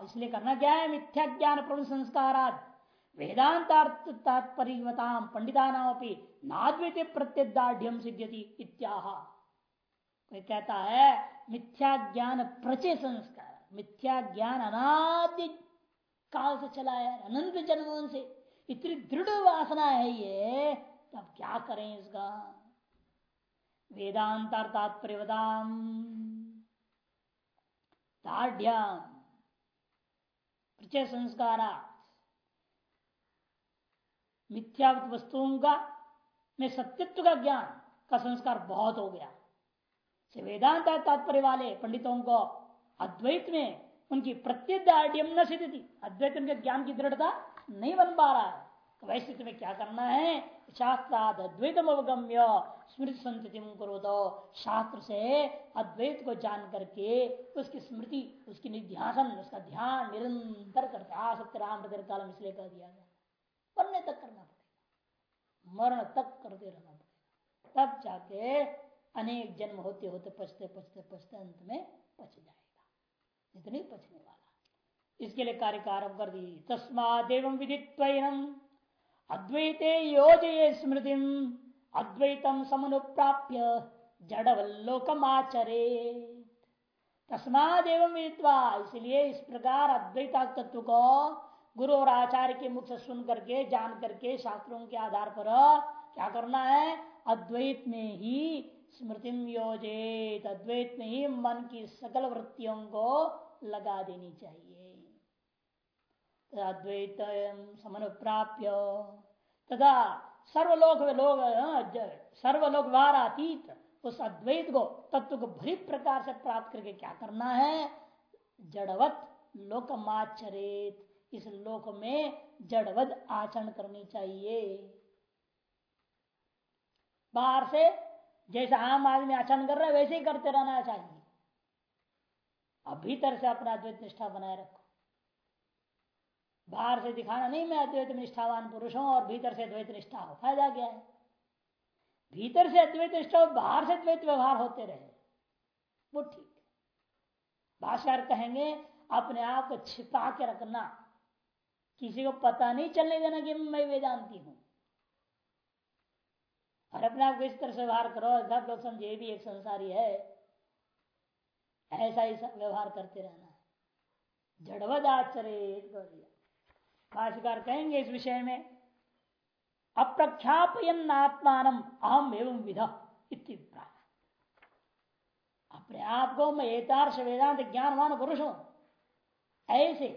S1: इसलिए करना क्या है? मिथ्या ज्ञान प्रभु संस्काराद। वेदांतार्थ तात्पर्यता पंडिता नाम नाद्वित प्रत्यदाढ़ सिद्ध्यति इत्याह। कहता है, मिथ्या ज्ञान प्रचय संस्कार, मिथ्या ज्ञान अनादि काल से चला है, अनंत जन्मों से। इतनी दृढ़ वासना है ये, तब क्या करें इसका? वेदांत वेदांतार्थात्प्रवदाम दाढ़ प्रचय संस्कारा मिथ्या वस्तुओं का, में सत्यत्व का ज्ञान का संस्कार बहुत हो गया। वेदांत तात्पर्य वाले पंडितों को अद्वैत में उनकी प्रत्येक न सिद्धि थी अद्वैत उनके ज्ञान की दृढ़ता नहीं बन पा रहा है। तो वैसे में क्या करना है? शास्त्राद अद्वैतम अवगम्य, स्मृति संति करो दो शास्त्र से अद्वैत को जान करके उसकी स्मृति, उसकी निध्यासन, उसका ध्यान निरंतर करते आसक्त राम कालम इसलिए कह दिया गया मरने तक करना पड़ेगा। मरण तक करते रहना पड़ेगा। तब जाके अनेक जन्म होते होते पचते पचते पचते अंत में पच जाएगा। इतने पचने वाला। इसके लिए कार्य आरंभ कर दी तस्मादेव विदित अद्वैते योजये स्मृति अद्वैतम समनुप्राप्य जड़वल्लोकमाचरे। तस्माद एवं विदित्वा। इसलिए इस प्रकार अद्वैता तत्व को गुरु और आचार्य के मुख से सुन करके, जान करके शास्त्रों के आधार पर क्या करना है? अद्वैत में ही स्मृति योजित अद्वैत में ही मन की सकल वृत्तियों को लगा देनी चाहिए। अद्वैत समन प्राप्य तथा सर्वलोक लोग सर्वलोक वारातीत उस अद्वैत को, तत्व को भरी प्रकार से प्राप्त करके क्या करना है? जड़वत लोकमाचरित, इस लोक में जड़वद आचरण करनी चाहिए। बाहर से जैसा आम आदमी आचरण कर रहा है, वैसे ही करते रहना चाहिए। अब भीतर से अपना अद्वैत निष्ठा बनाए रखो। बाहर से दिखाना नहीं, मैं अद्वैत निष्ठावान पुरुष हूँ और भीतर से द्वैत निष्ठा हो। फ़ायदा क्या है? भीतर से अद्वैत निष्ठा हो, बाहर से द्वैत व्यवहार होते रहे। वो ठीक भाषार कहेंगे, अपने आप को छिपा के रखना। किसी को पता नहीं, चलने देना कि मैं वेदांती हूँ। और अपने आप को इस तरह से व्यवहार करो, सब लोग समझे भी एक संसारी है। ऐसा ही व्यवहार करते रहना है। जड़वद आचरित भाष्यकार कहेंगे इस विषय में अप्रख्यापयन आत्मान अहम एवं विध अपने आप को मैं एतार्श वेदांत ज्ञानवान पुरुष हूँ। ऐसे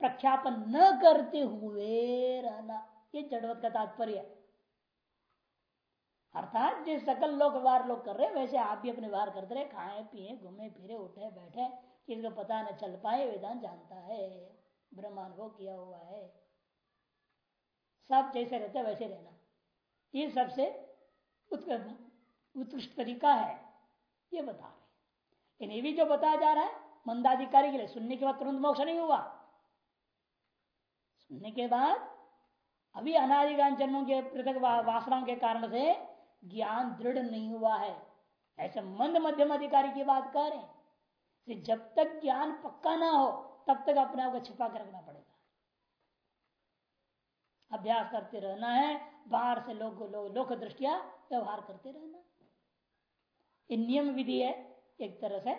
S1: प्रख्यापन न करते हुए रहना, ये जड़वत का तात्पर्य अर्थात जिस सकल लोग व्यवहार लोग कर रहे वैसे आप भी अपने व्यवहार करते रहे, खाए, पिए, घूमे, फिरे, उठे, बैठे किसी को पता न चल पाए, वेदांत जानता है ब्रह्मानुभव किया हुआ है। सब जैसे रहते वैसे रहना। ये सबसे उत्कृष्ट तरीका है, ये बता रहे इन्हें भी जो बताया जा रहा है, मंदाधिकारी के लिए सुनने के बाद तुरंत मोक्ष नहीं हुआ। सुनने के बाद अभी अनादिगान जन्मों के पृथक वासनाओं के कारण से ज्ञान दृढ़ नहीं हुआ है। ऐसे मंद मध्यम अधिकारी की बात कर रहे हैं जब तक ज्ञान पक्का ना हो तब तक अपने आप को छिपा कर रखना पड़ेगा। अभ्यास करते रहना है बाहर से लोग लो, लोक दृष्टिया व्यवहार करते रहना। ये नियम विधि है एक तरह से।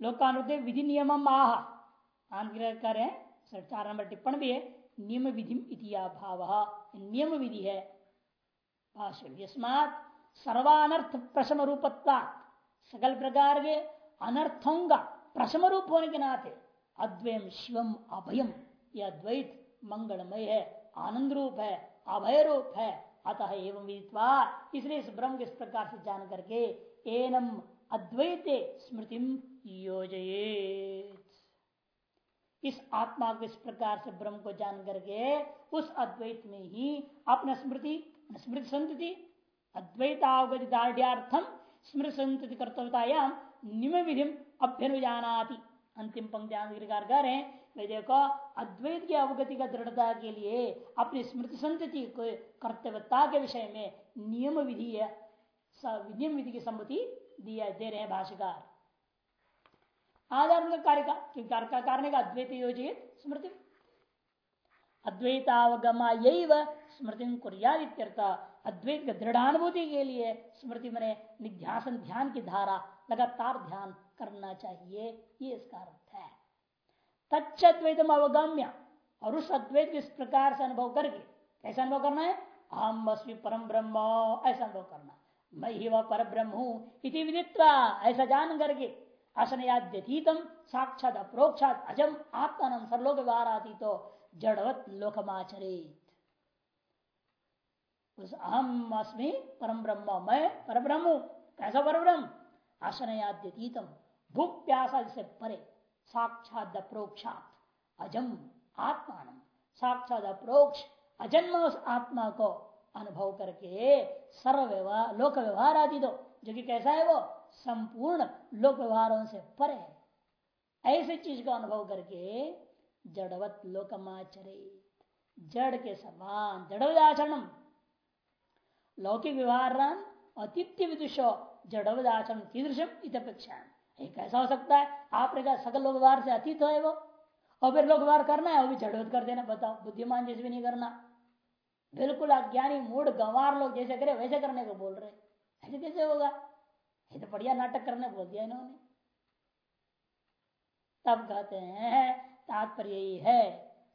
S1: लोकानुदय विधि नियम आह। आंध्र करें चार नंबर टिप्पण भी है नियम विधि भाव नियम विधि है सर्वानर्थ प्रशम रूपत्ता सकल प्रकार के अनर्थों का प्रशम रूप होने के नाते अद्वयम शिवम अभयम यह अद्वैत मंगलमय है आनंद रूप है अभय रूप है अतः एवं विदित्वा इसलिए इस ब्रह्म के इस प्रकार से जान करके एनम अद्वैते स्मृति योजयेत इस आत्मा को इस प्रकार से ब्रह्म को जान करके उस अद्वैत में ही अपना स्मृति स्मृति संतति अद्वैतावगतिदार्ढ्यार्थम स्मृति संतति कर्तव्यतायाम निम विधि अभ्यनुजानाति। अंतिम पंक्ति कर रहे हैं देखो, अद्वैत की अवगति का दृढ़ता के लिए अपनी स्मृति संतति को कर्तव्यता के विषय में नियम विधि है नियम विधि की सम्मति दिया, दे रहे हैं भाष्यकार। आधार कार्य का कारण का अद्वैत योजित स्मृति। अद्वैतावगमा स्मृति कुरियादित्यर्थ अद्वैत के दृढ़ानुभूति के लिए स्मृति में निध्यासन ध्यान की धारा लगातार ध्यान करना चाहिए। ये इसका अर्थ है। तच्चद्वैतम अवगम्य। और उस अद्वैत इस प्रकार से अनुभव करके कैसा अनुभव करना है? हम अस्वी परम ब्रह्म, ऐसा अनुभव करना। मैं ही वह पर ब्रह्म हूँ विदित्वा, ऐसा जान करके असन असनयाद्यतीतम साक्षात अप्रोक्षात अजम, आत्मान सर्लोक व्यवहार आती तो जड़वत लोकमाचरित। उस अहम अस्मि परम ब्रह्म, मैं पर ब्रह्म कैसा पर ब्रह्म आशनयाद्यतीतम भूख प्यासा से परे साक्षात अप्रोक्षात अजम आत्मान। साक्षात अप्रोक्ष अजन्म उस आत्मा को अनुभव करके सर्व व्यवहार लोक व्यवहार आदि दो जो कि कैसा है वो? संपूर्ण लोक व्यवहारों से परे ऐसे चीज़ का अनुभव करके जड़वत लोकमाचरे जड़ के समान जड़वदाचरण लौकिक व्यवहार अतिथ्य विदुषो जड़वदाचरण कीदृशम इतपेक्षा कैसा हो सकता है? आपने कहा सकल लोक व्यवहार से अतीत है वो। और फिर लोक व्यवहार करना है, वो भी जड़वत कर देना, बताओ, बुद्धिमान जैसे भी नहीं करना। बिल्कुल अज्ञानी मूड गंवार लोग जैसे करे, वैसे करने को बोल रहे ऐसे कैसे होगा? ये तो बढ़िया नाटक करने बोल दिया इन्होंने। तब कहते हैं तात्पर्य है।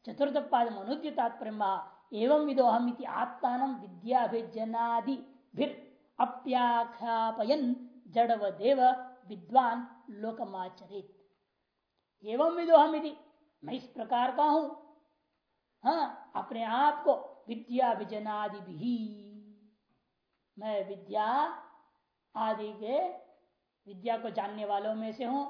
S1: चतुर्थ पाद मनुद्य तात्पर्य एवं विदो हम आत्मान विद्याभिजनादि जड़व देव विद्वान लोकमाचरित। एवं विदो हम मैं इस प्रकार का हूँ हाँ अपने आप को विद्या विजनादि भी मैं विद्या आदि के, विद्या को जानने वालों में से हूँ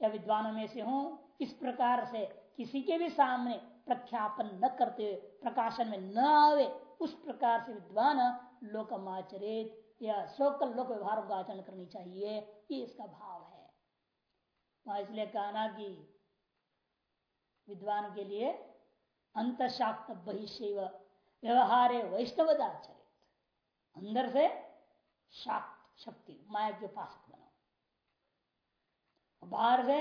S1: या विद्वानों में से हूँ, इस प्रकार से किसी के भी सामने प्रख्यापन न करते हुए, प्रकाशन में न आवे, उस प्रकार से विद्वान लोकमाचरित या सोकल लोक व्यवहारों का आचरण करनी चाहिए। ये इसका भाव है। इसलिए कहना कि विद्वान के लिए अंत शाक्त बहिशैव व्यवहार वैष्णवदाचरित अंदर से शाक्त शक्ति, माया के उपासक बनो। बाहर से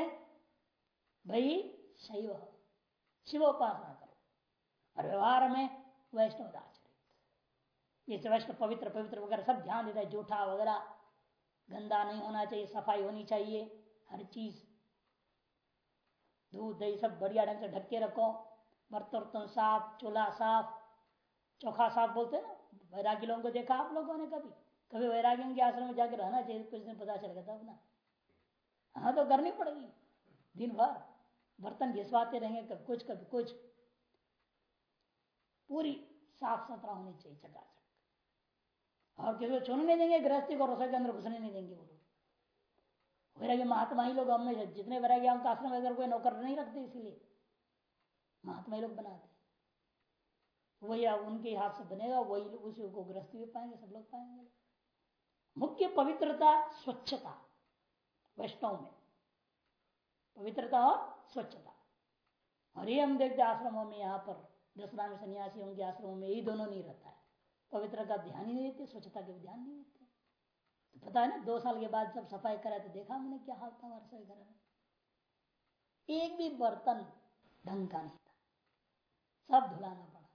S1: भाई शैव शिव उपासना करो। और व्यवहार में वैष्णवदाचरित जैसे वैष्णव पवित्र पवित्र वगैरह सब ध्यान देता है, जूठा वगैरह गंदा नहीं होना चाहिए, सफ़ाई होनी चाहिए, हर चीज़। दूध, दही सब बढ़िया ढंग से ढक के रखो बर्तन वर्तन साफ़, चूल्हा साफ़, चोखा साफ़ बोलते हैं ना? वैरागी लोगों को देखा आप लोगों ने कभी? कभी वैरागी के आश्रम में जाकर रहना चाहिए, कुछ दिन पता चलेगा तब ना। हाँ तो करनी पड़ेगी। दिन भर। बर्तन घिसवाते रहेंगे कभी कुछ कभी कुछ। पूरी साफ़ सुथरा होनी चाहिए चकाचक। और किसी को छूने नहीं देंगे, गृहस्थी को रसोई के अंदर घुसने नहीं देंगे वो लोग। महात्मा ही लोग हमेशा, जितने वैरागी आश्रम अगर कोई नौकर नहीं रखते इसीलिए। महात्मा ही लोग बनाते वही अब उनके हाथ से बनेगा, वही उसी को ग्रस्ती भी पाएँगे, सब लोग पाएँगे। मुख्य पवित्रता, स्वच्छता, वैष्णव में। पवित्रता और स्वच्छता। और ये हम देखते आश्रमों में यहाँ पर दस नाम सन्यासियों के आश्रमों में यही दोनों नहीं रहता है। पवित्र का ध्यान ही नहीं देते, स्वच्छता के ध्यान नहीं देते। तो पता है ना, दो साल के बाद जब सफ़ाई करा तो देखा मैंने क्या हाल था हमारे घर में। एक भी बर्तन ढंग का नहीं था। सब धुलाना पड़ा।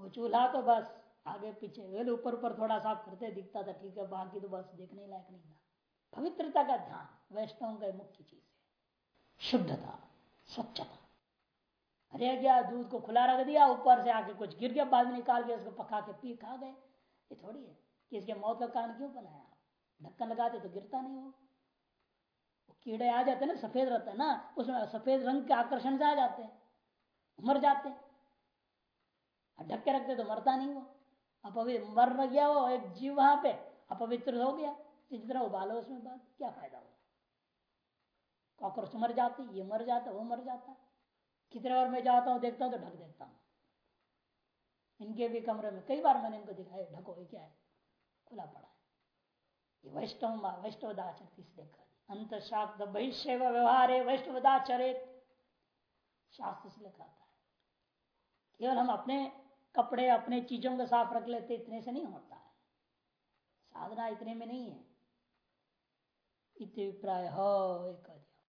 S1: वो चूल्हा तो बस आगे पीछे वेल ऊपर ऊपर थोड़ा साफ़ करते दिखता था, ठीक है बाकी तो बस देखने लायक नहीं था। पवित्रता का ध्यान, वैष्णव का मुख्य चीज़। शुद्धता, स्वच्छता। अरे क्या दूध को खुला रख दिया, ऊपर से आके कुछ गिर गया, बाद में निकाल के उसको पका के पी, खा गए। ये थोड़ी है कि इसके मौत का कारण क्यों बनाया ढक्कन लगाते तो गिरता नहीं वो। कीड़े आ जाते ना, सफ़ेद रहता है ना, उसमें सफ़ेद रंग के आकर्षण से आ जाते हैं, मर जाते हैं। ढक के रखते तो मरता नहीं वो। अपवित्र मर गया वो, एक जीव वहाँ पे अपवित्र हो गया। इस तरह उबालो उसमें बात क्या फ़ायदा हुआ कॉकरोच मर जाती, ये मर जाता, वो मर जाता। कितने बार मैं जाता हूँ, देखता हूँ तो ढक देता हूँ। इनके भी कमरे में कई बार मैंने इनको दिखाया ढको, ये क्या है? खुला पड़ा है। ये वैष्णव वैष्णवदाचरित इसलिए अंत शाक्त बहिष्य व्यवहार है वैष्णवदाचरित शास्त्र से लिखा था। केवल हम अपने कपड़े, अपने चीज़ों को साफ़ रख लेते, इतने से नहीं होता है। साधना इतने में नहीं है। इतने प्राय एक